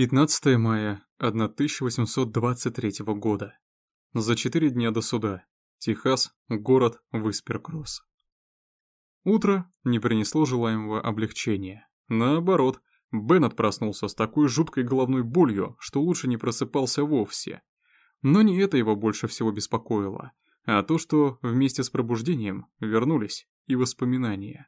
15 мая 1823 года. За четыре дня до суда. Техас, город Висперкросс. Утро не принесло желаемого облегчения. Наоборот, Беннет проснулся с такой жуткой головной болью, что лучше не просыпался вовсе. Но не это его больше всего беспокоило, а то, что вместе с пробуждением вернулись и воспоминания.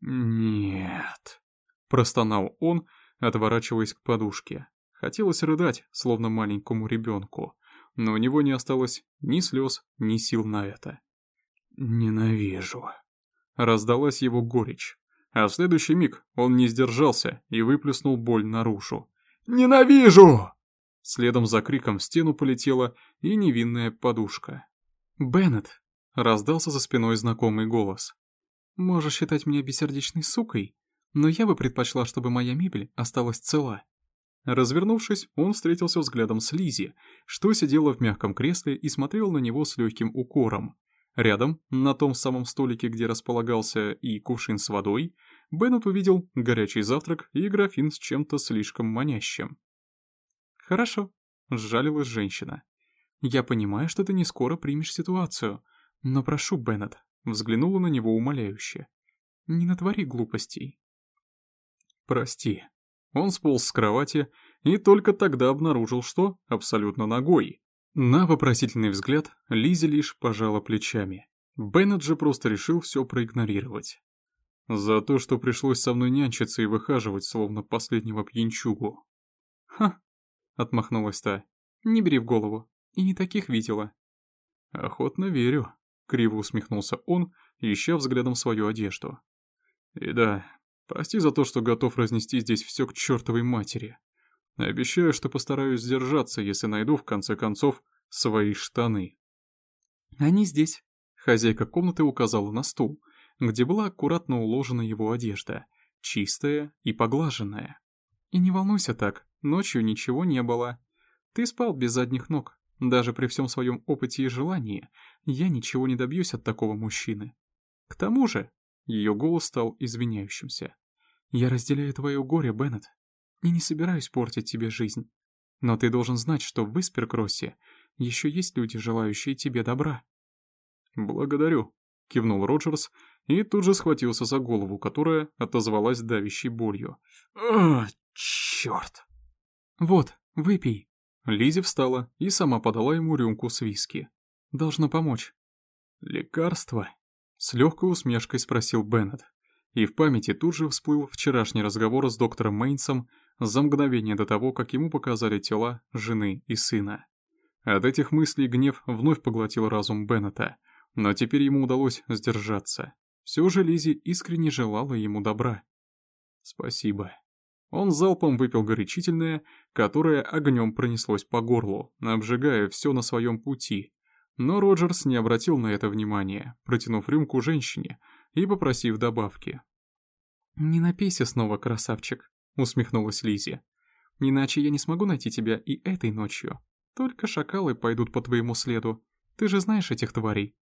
«Нет», — простонал он, отворачиваясь к подушке. Хотелось рыдать, словно маленькому ребенку, но у него не осталось ни слез, ни сил на это. «Ненавижу», — раздалась его горечь. А в следующий миг он не сдержался и выплеснул боль наружу. «Ненавижу!» Следом за криком в стену полетела и невинная подушка. «Беннет!» — раздался за спиной знакомый голос. «Можешь считать меня бессердечной сукой, но я бы предпочла, чтобы моя мебель осталась цела». Развернувшись, он встретился взглядом с Лизи, что сидела в мягком кресле и смотрела на него с легким укором. Рядом, на том самом столике, где располагался и кувшин с водой, Беннет увидел горячий завтрак и графин с чем-то слишком манящим. «Хорошо», — сжалилась женщина. «Я понимаю, что ты не скоро примешь ситуацию, но прошу, Беннет», — взглянула на него умоляюще. «Не натвори глупостей». «Прости». Он сполз с кровати и только тогда обнаружил, что абсолютно ногой. На вопросительный взгляд Лизи лишь пожала плечами. Беннет же просто решил все проигнорировать. За то, что пришлось со мной нянчиться и выхаживать, словно последнего пьянчугу. «Ха!» — отмахнулась та. «Не бери в голову. И не таких видела». «Охотно верю», — криво усмехнулся он, ища взглядом свою одежду. «И да, прости за то, что готов разнести здесь все к чертовой матери. Обещаю, что постараюсь сдержаться, если найду, в конце концов, свои штаны. Они здесь. Хозяйка комнаты указала на стул, где была аккуратно уложена его одежда, чистая и поглаженная. И не волнуйся так, ночью ничего не было. Ты спал без задних ног. Даже при всем своем опыте и желании, я ничего не добьюсь от такого мужчины. К тому же, ее голос стал извиняющимся. Я разделяю твое горе, Беннет и не собираюсь портить тебе жизнь. Но ты должен знать, что в Висперкроссе еще есть люди, желающие тебе добра». «Благодарю», — кивнул Роджерс и тут же схватился за голову, которая отозвалась давящей болью. «А, черт!» «Вот, выпей». Лизи встала и сама подала ему рюмку с виски. «Должно помочь». «Лекарство?» — с легкой усмешкой спросил Беннет. И в памяти тут же всплыл вчерашний разговор с доктором Мейнсом за мгновение до того, как ему показали тела жены и сына. От этих мыслей гнев вновь поглотил разум Беннета, но теперь ему удалось сдержаться. Все же Лизи искренне желала ему добра. «Спасибо». Он залпом выпил горячительное, которое огнем пронеслось по горлу, обжигая все на своем пути. Но Роджерс не обратил на это внимания, протянув рюмку женщине и попросив добавки. «Не напейся снова, красавчик», усмехнулась Лизи. «Иначе я не смогу найти тебя и этой ночью. Только шакалы пойдут по твоему следу. Ты же знаешь этих тварей».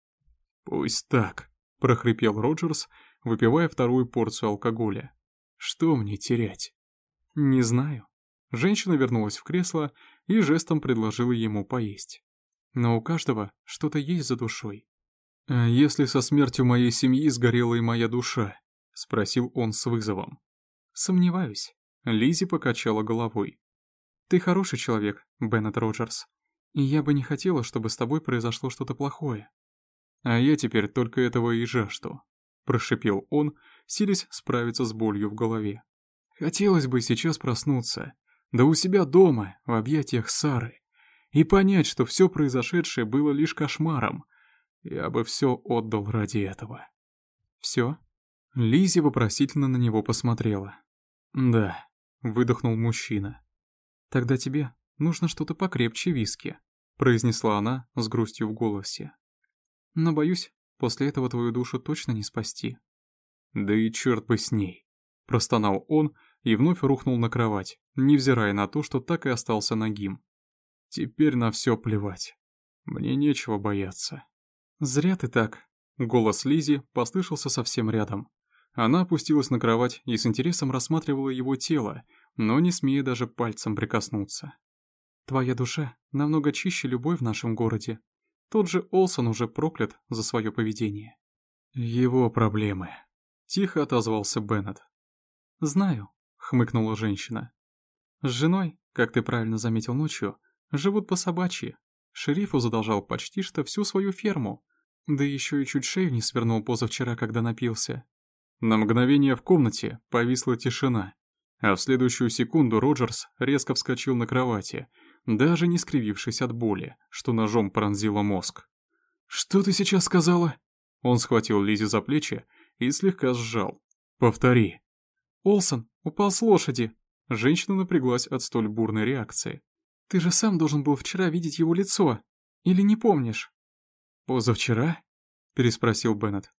«Пусть так», — прохрипел Роджерс, выпивая вторую порцию алкоголя. «Что мне терять?» «Не знаю». Женщина вернулась в кресло и жестом предложила ему поесть. «Но у каждого что-то есть за душой». «А если со смертью моей семьи сгорела и моя душа?» — спросил он с вызовом. «Сомневаюсь». Лизи покачала головой. «Ты хороший человек, Беннет Роджерс, и я бы не хотела, чтобы с тобой произошло что-то плохое». «А я теперь только этого и жажду», — прошипел он, силясь справиться с болью в голове. «Хотелось бы сейчас проснуться, да у себя дома, в объятиях Сары, и понять, что все произошедшее было лишь кошмаром. Я бы все отдал ради этого». «Все?» Лизи вопросительно на него посмотрела. «Да», — выдохнул мужчина. «Тогда тебе нужно что-то покрепче виски», — произнесла она с грустью в голосе. «Но, боюсь, после этого твою душу точно не спасти». «Да и черт бы с ней», — простонал он и вновь рухнул на кровать, невзирая на то, что так и остался нагим. «Теперь на все плевать. Мне нечего бояться». «Зря ты так», — голос Лизи послышался совсем рядом. Она опустилась на кровать и с интересом рассматривала его тело, но не смея даже пальцем прикоснуться. «Твоя душа намного чище любой в нашем городе. Тот же Олсон уже проклят за свое поведение». «Его проблемы», — тихо отозвался Беннет. «Знаю», — хмыкнула женщина. «С женой, как ты правильно заметил ночью, живут по собачьи. Шерифу задолжал почти что всю свою ферму, да еще и чуть шею не свернул позавчера, когда напился». На мгновение в комнате повисла тишина, а в следующую секунду Роджерс резко вскочил на кровати, даже не скривившись от боли, что ножом пронзило мозг. «Что ты сейчас сказала?» Он схватил Лизи за плечи и слегка сжал. «Повтори». «Олсон упал с лошади». Женщина напряглась от столь бурной реакции. «Ты же сам должен был вчера видеть его лицо. Или не помнишь?» «Позавчера?» — переспросил Беннет.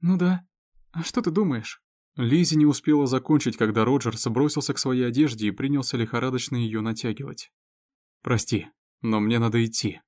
«Ну да. А что ты думаешь?» Лизи не успела закончить, когда Роджерс бросился к своей одежде и принялся лихорадочно ее натягивать. «Прости, но мне надо идти».